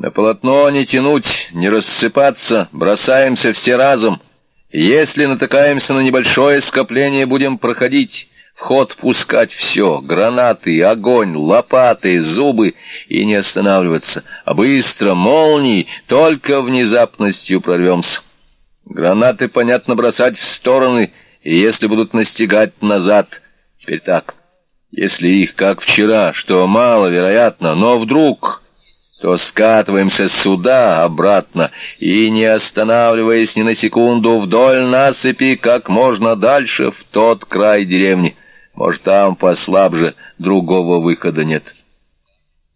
На полотно не тянуть, не рассыпаться, бросаемся все разом. Если натыкаемся на небольшое скопление, будем проходить, в ход пускать все, гранаты, огонь, лопаты, зубы, и не останавливаться, а быстро, молнией, только внезапностью прорвемся. Гранаты, понятно, бросать в стороны, и если будут настигать назад. Теперь так, если их, как вчера, что маловероятно, но вдруг то скатываемся сюда, обратно, и, не останавливаясь ни на секунду, вдоль насыпи как можно дальше в тот край деревни. Может, там послабже, другого выхода нет.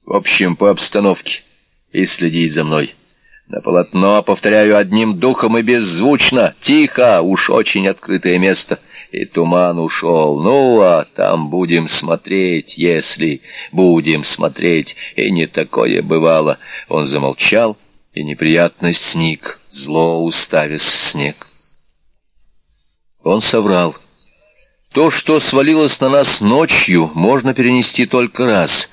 В общем, по обстановке и следить за мной. На полотно, повторяю, одним духом и беззвучно, тихо, уж очень открытое место — и туман ушел. Ну, а там будем смотреть, если будем смотреть. И не такое бывало. Он замолчал, и неприятно сник, зло уставясь в снег. Он соврал. То, что свалилось на нас ночью, можно перенести только раз.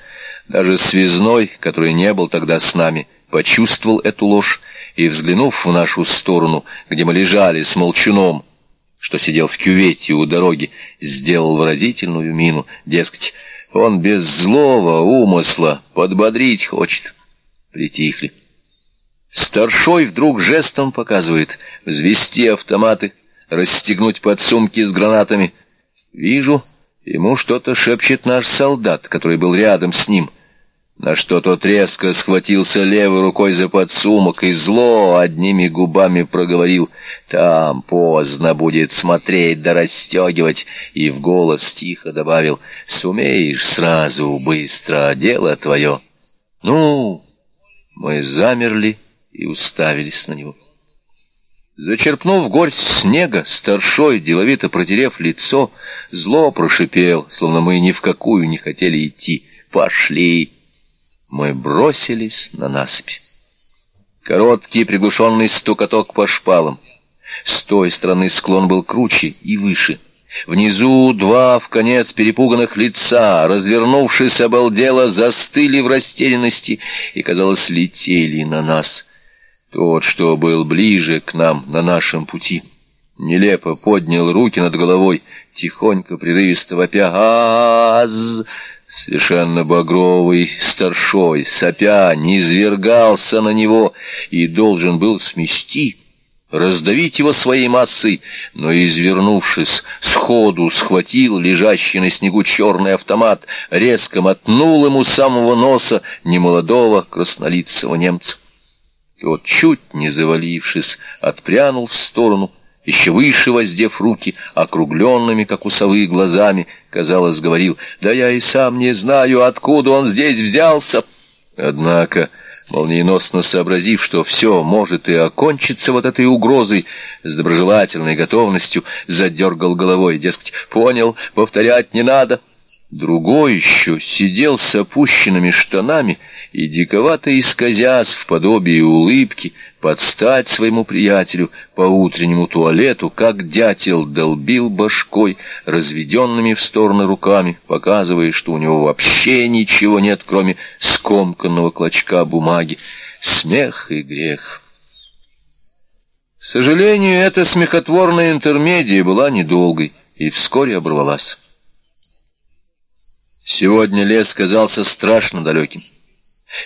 Даже связной, который не был тогда с нами, почувствовал эту ложь и, взглянув в нашу сторону, где мы лежали с молчуном, что сидел в кювете у дороги, сделал выразительную мину, дескать, он без злого умысла подбодрить хочет. Притихли. Старшой вдруг жестом показывает взвести автоматы, расстегнуть подсумки с гранатами. Вижу, ему что-то шепчет наш солдат, который был рядом с ним — на что тот резко схватился левой рукой за подсумок и зло одними губами проговорил «Там поздно будет смотреть да расстегивать», и в голос тихо добавил «Сумеешь сразу, быстро, дело твое». «Ну?» Мы замерли и уставились на него. Зачерпнув горсть снега, старшой, деловито протерев лицо, зло прошипел, словно мы ни в какую не хотели идти. «Пошли!» Мы бросились на насыпь. Короткий приглушенный стукоток по шпалам. С той стороны склон был круче и выше. Внизу два в конец перепуганных лица, развернувшись обалдело, застыли в растерянности и, казалось, летели на нас. Тот, что был ближе к нам на нашем пути, нелепо поднял руки над головой, тихонько, прерывисто вопя «Аз!» Совершенно багровый старшой, сопя, низвергался на него и должен был смести, раздавить его своей массой, но, извернувшись, сходу схватил лежащий на снегу черный автомат, резко мотнул ему самого носа немолодого краснолицего немца. Тот, чуть не завалившись, отпрянул в сторону, еще выше воздев руки, округленными, как у совы, глазами, казалось, говорил, «Да я и сам не знаю, откуда он здесь взялся». Однако, молниеносно сообразив, что все может и окончиться вот этой угрозой, с доброжелательной готовностью задергал головой, дескать, «Понял, повторять не надо». Другой еще сидел с опущенными штанами и, диковато исказясь в подобии улыбки, подстать своему приятелю по утреннему туалету, как дятел долбил башкой, разведенными в стороны руками, показывая, что у него вообще ничего нет, кроме скомканного клочка бумаги. Смех и грех. К сожалению, эта смехотворная интермедия была недолгой и вскоре оборвалась. Сегодня лес казался страшно далеким.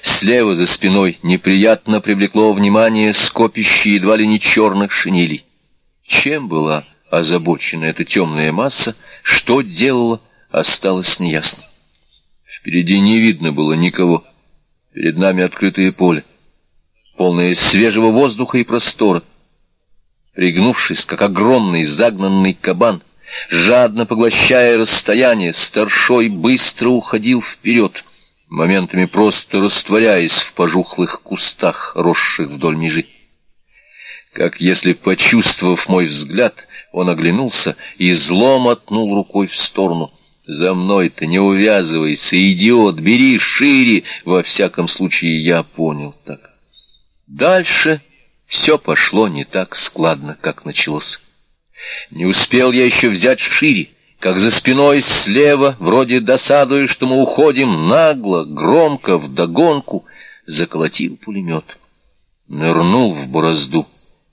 Слева за спиной неприятно привлекло внимание скопище едва ли не черных шинелей. Чем была озабочена эта темная масса, что делала, осталось неясно. Впереди не видно было никого. Перед нами открытое поле, полное свежего воздуха и простора. Пригнувшись, как огромный загнанный кабан, Жадно поглощая расстояние, старшой быстро уходил вперед, моментами просто растворяясь в пожухлых кустах, росших вдоль межи. Как если, почувствовав мой взгляд, он оглянулся и зло мотнул рукой в сторону. «За мной ты не увязывайся, идиот, бери шире!» Во всяком случае, я понял так. Дальше все пошло не так складно, как началось. Не успел я еще взять шире, как за спиной слева, вроде досадуя, что мы уходим нагло, громко, вдогонку, заколотил пулемет. Нырнул в борозду,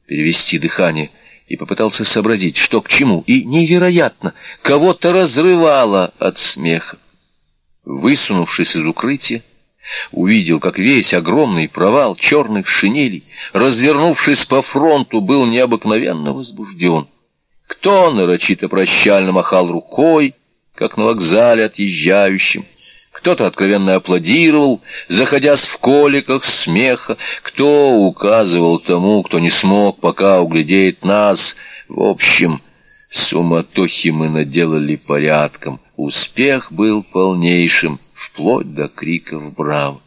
перевести дыхание, и попытался сообразить, что к чему, и невероятно, кого-то разрывало от смеха. Высунувшись из укрытия, увидел, как весь огромный провал черных шинелей, развернувшись по фронту, был необыкновенно возбужден. Кто нарочито прощально махал рукой, как на вокзале отъезжающим, кто-то откровенно аплодировал, заходясь в коликах смеха, кто указывал тому, кто не смог пока углядеть нас. В общем, суматохи мы наделали порядком. Успех был полнейшим, вплоть до криков «Браво!».